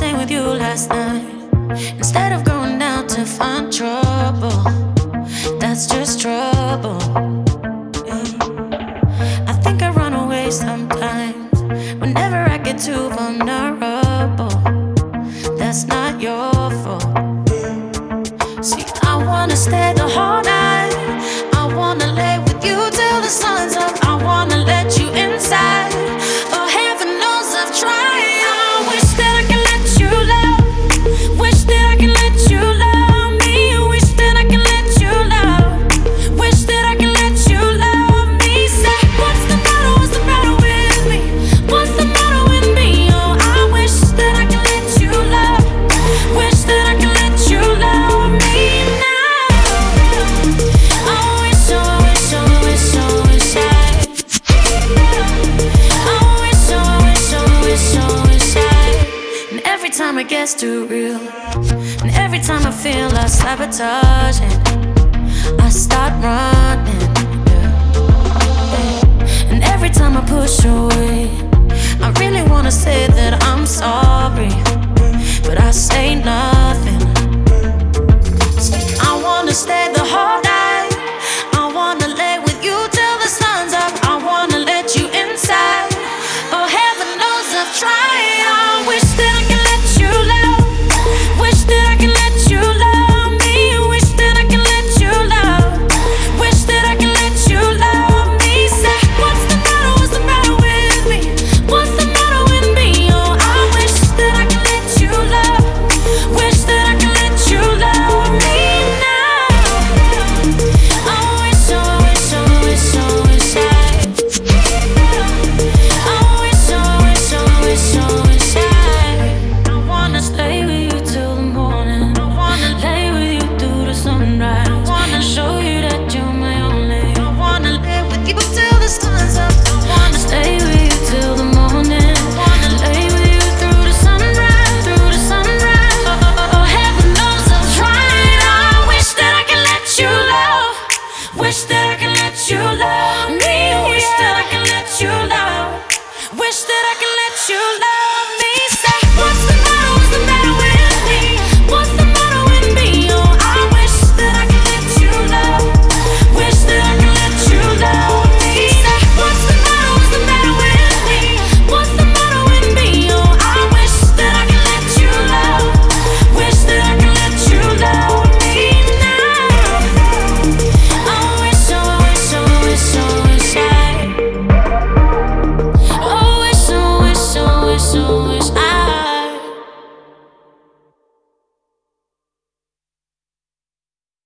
night. With you last night. Instead of going out to find trouble, that's just trouble. Yeah. I think I run away sometimes whenever I get too vulnerable. That's not your fault. See, I wanna stay the whole night. Every time it gets too real, and every time I feel like sabotaging.